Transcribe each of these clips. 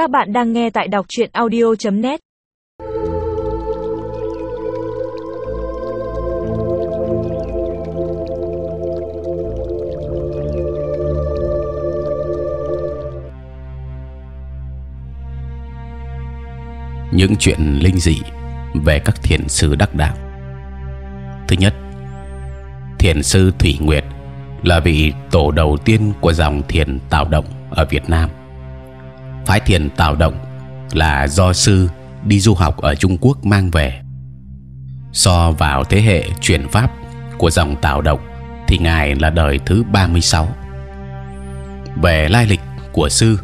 Các bạn đang nghe tại đọc truyện audio.net. những chuyện linh dị về các thiền sư đắc đạo. Thứ nhất, thiền sư Thủy Nguyệt là vị tổ đầu tiên của dòng thiền tạo Động ở Việt Nam. Phái thiền Tào Động là do sư đi du học ở Trung Quốc mang về. So vào thế hệ truyền pháp của dòng Tào Động thì ngài là đời thứ 36. Về lai lịch của sư,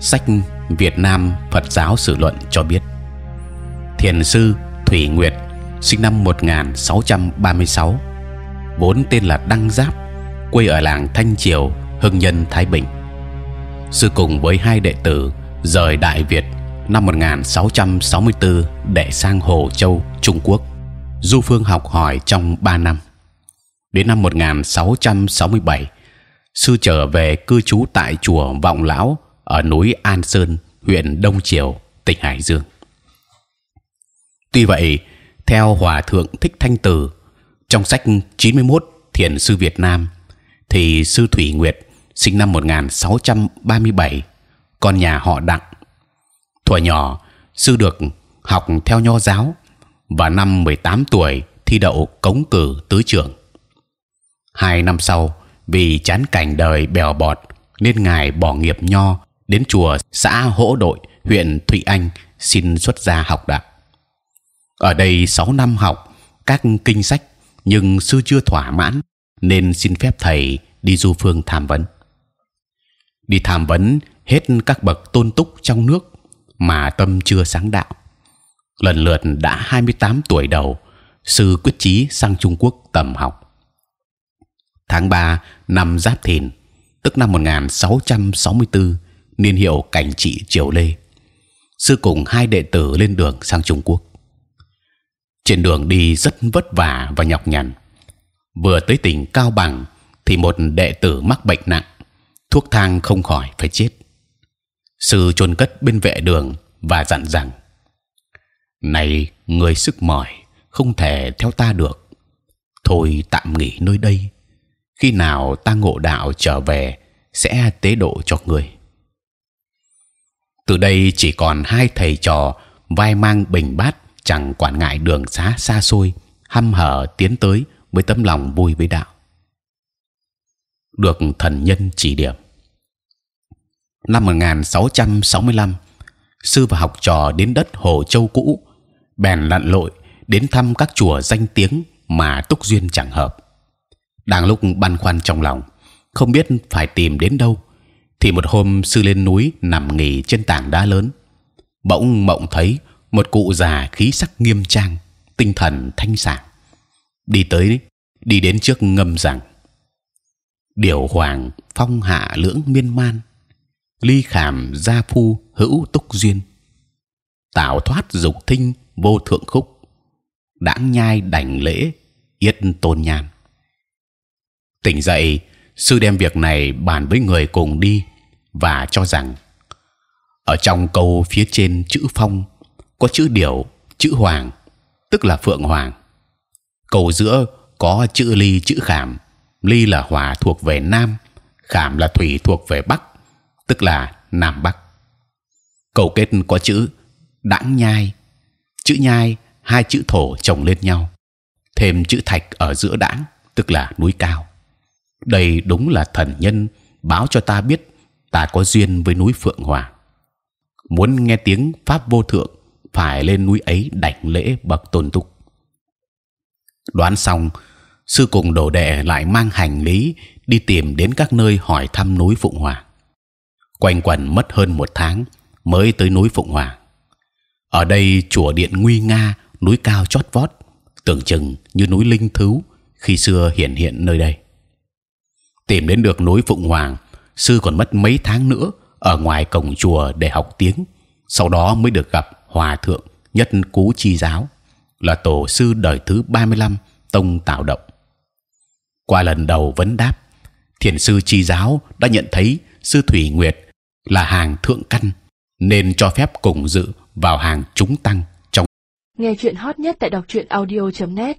sách Việt Nam Phật giáo Sử luận cho biết thiền sư Thủy Nguyệt sinh năm 1636 vốn tên là Đăng Giáp quê ở làng Thanh Triều Hưng Nhân Thái Bình sư cùng với hai đệ tử rời Đại Việt năm 1664 để sang Hồ Châu Trung Quốc. Du phương học hỏi trong 3 năm. Đến năm 1667 sư trở về cư trú tại chùa Vọng Lão ở núi An Sơn huyện Đông Triều tỉnh Hải Dương. Tuy vậy, theo Hòa thượng Thích Thanh Từ trong sách 91 Thiền sư Việt Nam, thì sư Thủy Nguyệt sinh năm 1637, con nhà họ Đặng. Thuở nhỏ, sư được học theo nho giáo và năm 18 tuổi thi đậu cống cử tứ trưởng. Hai năm sau, vì chán cảnh đời bèo bọt nên ngài bỏ nghiệp nho đến chùa xã Hỗ Đội, huyện Thụy Anh xin xuất gia học đạo ở đây 6 năm học các kinh sách nhưng sư chưa thỏa mãn nên xin phép thầy đi du phương tham vấn đi tham vấn hết các bậc tôn túc trong nước mà tâm chưa sáng đạo. Lần lượt đã 28 tuổi đầu sư quyết chí sang Trung Quốc tầm học. Tháng 3 năm Giáp Thìn tức năm 1664 niên hiệu cảnh trị triều Lê. Sư cùng hai đệ tử lên đường sang Trung Quốc. Trên đường đi rất vất vả và nhọc nhằn. Vừa tới tỉnh Cao Bằng thì một đệ tử mắc bệnh nặng, thuốc thang không khỏi phải chết. Sư chôn cất bên vệ đường và dặn rằng: này người sức mỏi không thể theo ta được, thôi tạm nghỉ nơi đây. Khi nào ta ngộ đạo trở về sẽ tế độ cho người. Từ đây chỉ còn hai thầy trò vai mang bình bát chẳng quản ngại đường xá xa xôi, hăm hở tiến tới với tấm lòng vui với đạo. Được thần nhân chỉ điểm. Năm 1665, sư và học trò đến đất Hồ Châu cũ, bèn lặn lội đến thăm các chùa danh tiếng mà túc duyên chẳng hợp. Đang lúc băn khoăn trong lòng, không biết phải tìm đến đâu, thì một hôm sư lên núi nằm nghỉ trên tảng đá lớn, bỗng mộng thấy một cụ già khí sắc nghiêm trang, tinh thần thanh sảng, đi tới đi đến trước ngâm rằng điều hoàng phong hạ lưỡng miên man ly khảm gia phu hữu túc duyên tạo thoát dục thinh vô thượng khúc đãng nhai đảnh lễ yết tôn nhan tỉnh dậy sư đem việc này bàn với người cùng đi và cho rằng ở trong câu phía trên chữ phong có chữ điểu, chữ hoàng, tức là phượng hoàng. Câu giữa có chữ ly, chữ khảm. Ly là hỏa thuộc về nam, khảm là thủy thuộc về bắc, tức là nam bắc. Cầu kết có chữ đãng nhai, chữ nhai hai chữ thổ chồng lên nhau, thêm chữ thạch ở giữa đãng, tức là núi cao. Đây đúng là thần nhân báo cho ta biết ta có duyên với núi phượng hoàng. Muốn nghe tiếng pháp vô thượng phải lên núi ấy đảnh lễ bậc tôn túc. Đoán xong, sư cùng đồ đệ lại mang hành lý đi tìm đến các nơi hỏi thăm núi Phụng Hoàng. Quanh quẩn mất hơn một tháng mới tới núi Phụng Hòa. Ở đây chùa điện nguy nga, núi cao chót vót, tưởng chừng như núi linh thú khi xưa hiện hiện nơi đây. Tìm đến được núi Phụng Hoàng, sư còn mất mấy tháng nữa ở ngoài cổng chùa để học tiếng, sau đó mới được gặp hòa thượng nhất cú chi giáo là tổ sư đời thứ 35 tông tạo động qua lần đầu vấn đáp thiền sư chi giáo đã nhận thấy sư thủy nguyệt là hàng thượng căn, nên cho phép cùng dự vào hàng chúng tăng trong Nghe chuyện hot nhất tại đọc truyện audio.net